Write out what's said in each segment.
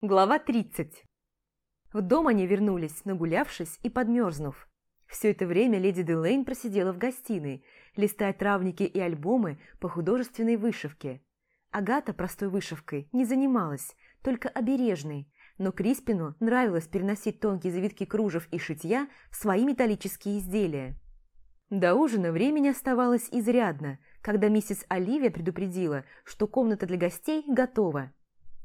Глава 30. В дом они вернулись, нагулявшись и подмерзнув. Все это время леди Делейн просидела в гостиной, листая травники и альбомы по художественной вышивке. Агата простой вышивкой не занималась, только обережной, но Криспину нравилось переносить тонкие завитки кружев и шитья в свои металлические изделия. До ужина времени оставалось изрядно, когда миссис Оливия предупредила, что комната для гостей готова –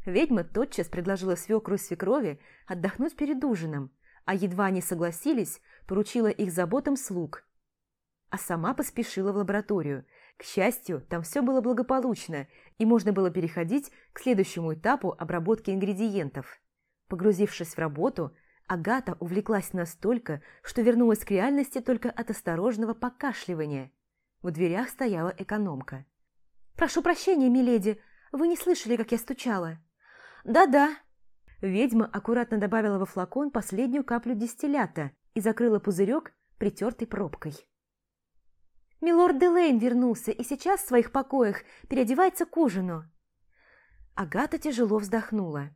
Ведьма тотчас предложила свекру и свекрови отдохнуть перед ужином, а едва они согласились, поручила их заботам слуг. А сама поспешила в лабораторию. К счастью, там все было благополучно, и можно было переходить к следующему этапу обработки ингредиентов. Погрузившись в работу, Агата увлеклась настолько, что вернулась к реальности только от осторожного покашливания. В дверях стояла экономка. «Прошу прощения, миледи, вы не слышали, как я стучала?» «Да-да». Ведьма аккуратно добавила во флакон последнюю каплю дистиллята и закрыла пузырек притертой пробкой. «Милорд Делейн вернулся и сейчас в своих покоях переодевается к ужину». Агата тяжело вздохнула.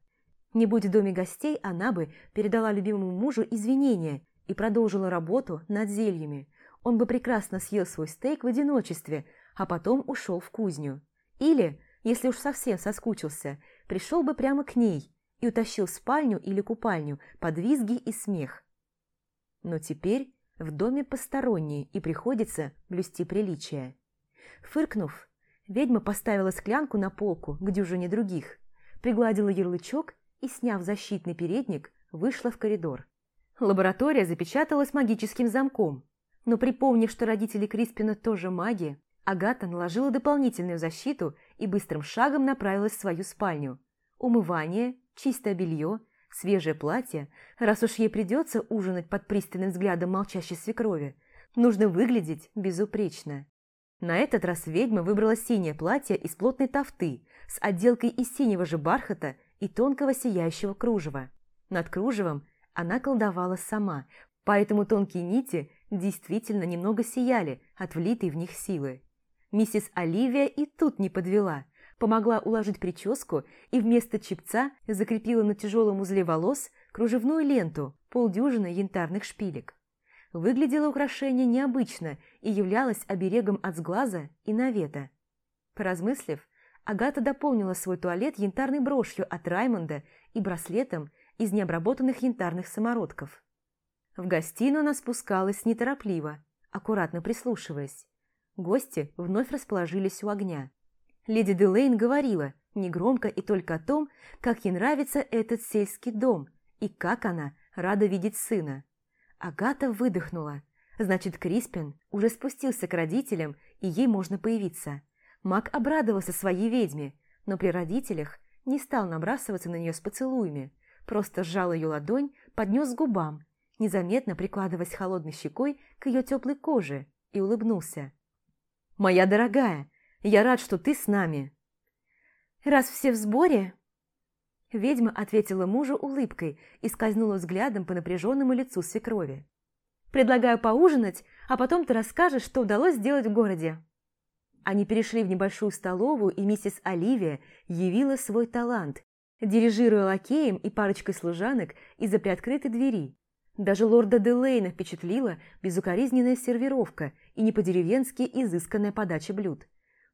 Не будь в доме гостей, она бы передала любимому мужу извинения и продолжила работу над зельями. Он бы прекрасно съел свой стейк в одиночестве, а потом ушел в кузню. Или, если уж совсем соскучился, пришел бы прямо к ней и утащил спальню или купальню под визги и смех. Но теперь в доме посторонние и приходится блюсти приличие. Фыркнув, ведьма поставила склянку на полку к дюжине других, пригладила ярлычок и, сняв защитный передник, вышла в коридор. Лаборатория запечаталась магическим замком, но припомнив, что родители Криспина тоже маги, Агата наложила дополнительную защиту и быстрым шагом направилась в свою спальню. Умывание, чистое белье, свежее платье, раз уж ей придется ужинать под пристальным взглядом молчащей свекрови, нужно выглядеть безупречно. На этот раз ведьма выбрала синее платье из плотной тафты с отделкой из синего же бархата и тонкого сияющего кружева. Над кружевом она колдовала сама, поэтому тонкие нити действительно немного сияли от влитой в них силы. Миссис Оливия и тут не подвела, помогла уложить прическу и вместо чепца закрепила на тяжелом узле волос кружевную ленту, полдюжины янтарных шпилек. Выглядело украшение необычно и являлось оберегом от сглаза и навета. Поразмыслив, Агата дополнила свой туалет янтарной брошью от Раймонда и браслетом из необработанных янтарных самородков. В гостиную она спускалась неторопливо, аккуратно прислушиваясь. Гости вновь расположились у огня. Леди Делейн говорила, негромко и только о том, как ей нравится этот сельский дом и как она рада видеть сына. Агата выдохнула. Значит, Криспин уже спустился к родителям, и ей можно появиться. Мак обрадовался своей ведьме, но при родителях не стал набрасываться на нее с поцелуями, просто сжал ее ладонь, поднес к губам, незаметно прикладываясь холодной щекой к ее теплой коже, и улыбнулся. «Моя дорогая, я рад, что ты с нами». «Раз все в сборе...» Ведьма ответила мужу улыбкой и скользнула взглядом по напряженному лицу свекрови. «Предлагаю поужинать, а потом ты расскажешь, что удалось сделать в городе». Они перешли в небольшую столовую, и миссис Оливия явила свой талант, дирижируя лакеем и парочкой служанок из-за приоткрытой двери. Даже лорда Делейна впечатлила безукоризненная сервировка и не по-деревенски изысканная подача блюд.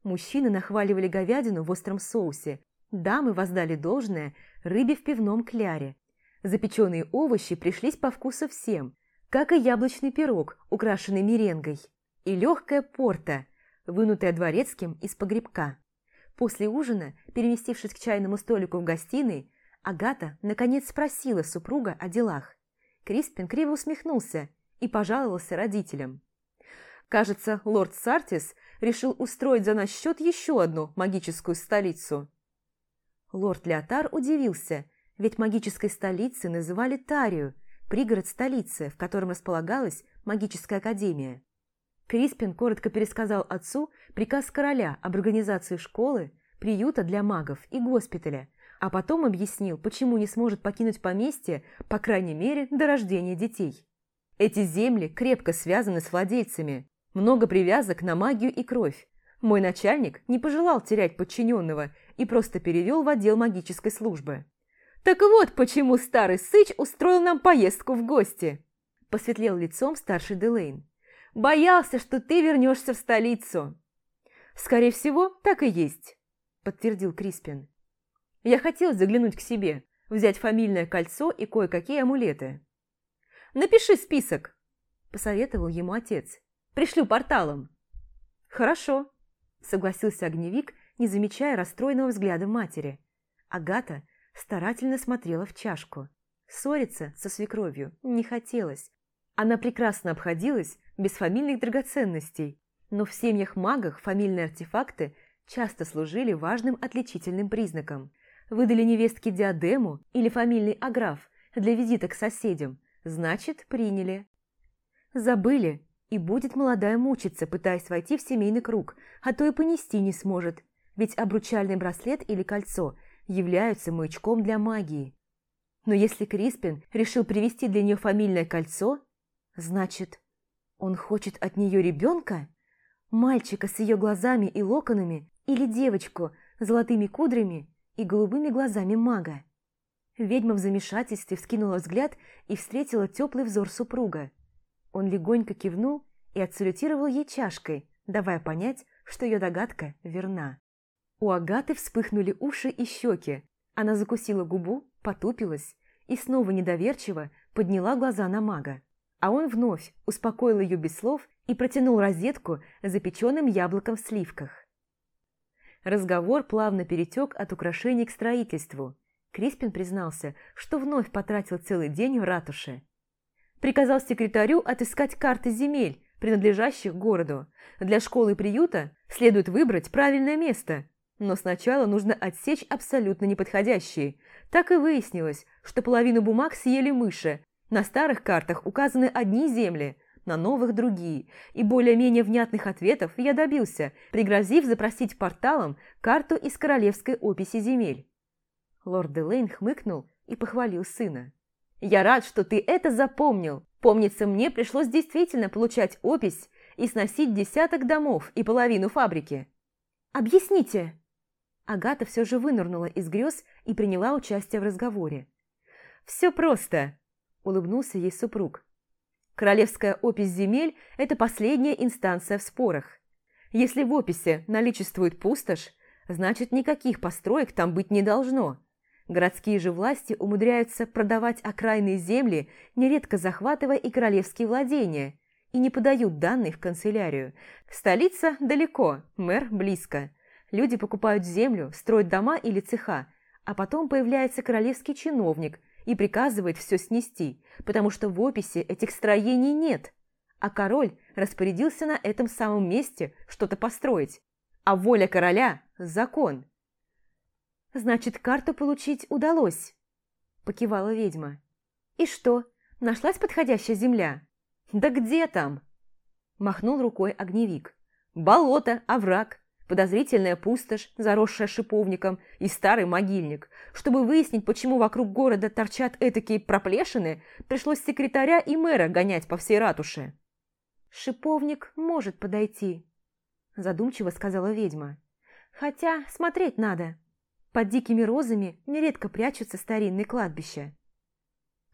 Мужчины нахваливали говядину в остром соусе, дамы воздали должное рыбе в пивном кляре. Запеченные овощи пришлись по вкусу всем, как и яблочный пирог, украшенный меренгой, и легкая порта, вынутая дворецким из погребка. После ужина, переместившись к чайному столику в гостиной, Агата наконец спросила супруга о делах. Криспин криво усмехнулся и пожаловался родителям. Кажется, лорд Сартис решил устроить за наш счет еще одну магическую столицу. Лорд Леотар удивился, ведь магической столицей называли Тарию, пригород столицы, в котором располагалась магическая академия. Криспин коротко пересказал отцу приказ короля об организации школы, приюта для магов и госпиталя, а потом объяснил, почему не сможет покинуть поместье, по крайней мере, до рождения детей. Эти земли крепко связаны с владельцами, много привязок на магию и кровь. Мой начальник не пожелал терять подчиненного и просто перевел в отдел магической службы. Так вот, почему старый сыч устроил нам поездку в гости!» Посветлел лицом старший Делейн. «Боялся, что ты вернешься в столицу!» «Скорее всего, так и есть», – подтвердил Криспин. «Я хотел заглянуть к себе, взять фамильное кольцо и кое-какие амулеты». «Напиши список», – посоветовал ему отец. «Пришлю порталом». «Хорошо», – согласился огневик, не замечая расстроенного взгляда матери. Агата старательно смотрела в чашку. Ссориться со свекровью не хотелось. Она прекрасно обходилась без фамильных драгоценностей, но в семьях магах фамильные артефакты часто служили важным отличительным признаком. Выдали невестке диадему или фамильный аграф для визита к соседям, значит, приняли. Забыли, и будет молодая мучиться, пытаясь войти в семейный круг, а то и понести не сможет, ведь обручальный браслет или кольцо являются маячком для магии. Но если Криспин решил привести для нее фамильное кольцо, значит, он хочет от нее ребенка? Мальчика с ее глазами и локонами или девочку с золотыми кудрями и голубыми глазами мага? Ведьма в замешательстве вскинула взгляд и встретила теплый взор супруга. Он легонько кивнул и отсалютировал ей чашкой, давая понять, что ее догадка верна. У Агаты вспыхнули уши и щеки. Она закусила губу, потупилась и снова недоверчиво подняла глаза на мага. А он вновь успокоил ее без слов и протянул розетку с запеченным яблоком в сливках. Разговор плавно перетек от украшений к строительству. Криспин признался, что вновь потратил целый день в ратуше. Приказал секретарю отыскать карты земель, принадлежащих городу. Для школы и приюта следует выбрать правильное место, но сначала нужно отсечь абсолютно неподходящие. Так и выяснилось, что половину бумаг съели мыши. На старых картах указаны одни земли, на новых другие, и более-менее внятных ответов я добился, пригрозив запросить порталом карту из королевской описи земель. Лорд Делейн хмыкнул и похвалил сына. «Я рад, что ты это запомнил. Помнится, мне пришлось действительно получать опись и сносить десяток домов и половину фабрики». «Объясните!» Агата все же вынырнула из грез и приняла участие в разговоре. «Все просто», – улыбнулся ей супруг. «Королевская опись земель – это последняя инстанция в спорах. Если в описи наличествует пустошь, значит никаких построек там быть не должно. Городские же власти умудряются продавать окраинные земли, нередко захватывая и королевские владения, и не подают данные в канцелярию. Столица далеко, мэр близко – Люди покупают землю, строят дома или цеха, а потом появляется королевский чиновник и приказывает все снести, потому что в описи этих строений нет, а король распорядился на этом самом месте что-то построить. А воля короля – закон. «Значит, карту получить удалось», – покивала ведьма. «И что, нашлась подходящая земля?» «Да где там?» – махнул рукой огневик. «Болото, овраг, подозрительная пустошь, заросшая шиповником, и старый могильник. Чтобы выяснить, почему вокруг города торчат этакие проплешины, пришлось секретаря и мэра гонять по всей ратуше. «Шиповник может подойти», – задумчиво сказала ведьма. «Хотя смотреть надо. Под дикими розами нередко прячутся старинные кладбища».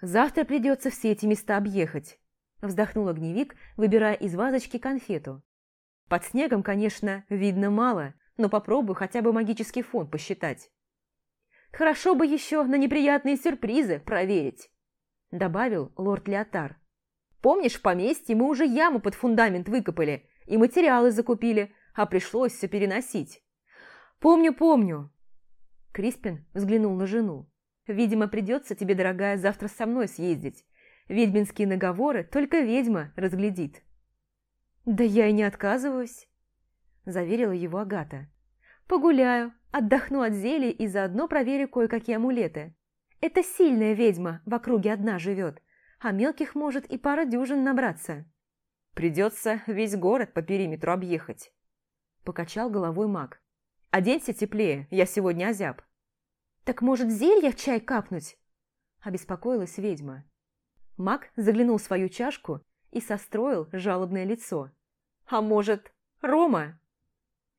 «Завтра придется все эти места объехать», – вздохнул огневик, выбирая из вазочки конфету. Под снегом, конечно, видно мало, но попробую хотя бы магический фон посчитать. Хорошо бы еще на неприятные сюрпризы проверить, добавил лорд Леотар. Помнишь, в поместье мы уже яму под фундамент выкопали и материалы закупили, а пришлось все переносить. Помню, помню. Криспин взглянул на жену. Видимо, придется тебе, дорогая, завтра со мной съездить. Ведьминские наговоры только ведьма разглядит. «Да я и не отказываюсь», – заверила его Агата. «Погуляю, отдохну от зелий и заодно проверю кое-какие амулеты. Это сильная ведьма в округе одна живет, а мелких может и пара дюжин набраться». «Придется весь город по периметру объехать», – покачал головой маг. «Оденься теплее, я сегодня озяб». «Так может зелья в чай капнуть?» – обеспокоилась ведьма. Маг заглянул в свою чашку и состроил жалобное лицо. А может, Рома?»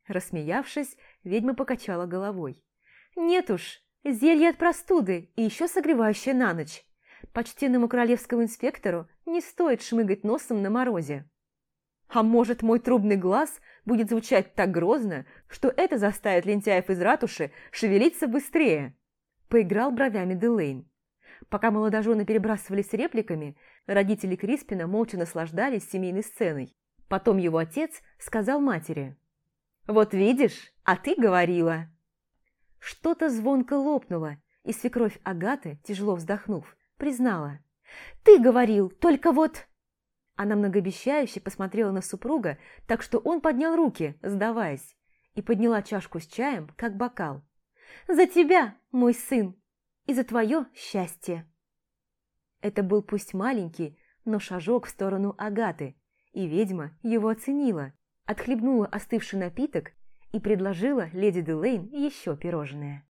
Рассмеявшись, ведьма покачала головой. «Нет уж, Зелье от простуды и еще согревающее на ночь. Почтенному королевскому инспектору не стоит шмыгать носом на морозе. А может, мой трубный глаз будет звучать так грозно, что это заставит лентяев из ратуши шевелиться быстрее? Поиграл бровями Делейн. Пока молодожены перебрасывались репликами, родители Криспина молча наслаждались семейной сценой. Потом его отец сказал матери. «Вот видишь, а ты говорила!» Что-то звонко лопнуло, и свекровь Агаты, тяжело вздохнув, признала. «Ты говорил, только вот...» Она многообещающе посмотрела на супруга, так что он поднял руки, сдаваясь, и подняла чашку с чаем, как бокал. «За тебя, мой сын, и за твое счастье!» Это был пусть маленький, но шажок в сторону Агаты, и ведьма его оценила, отхлебнула остывший напиток и предложила леди Делейн еще пирожное.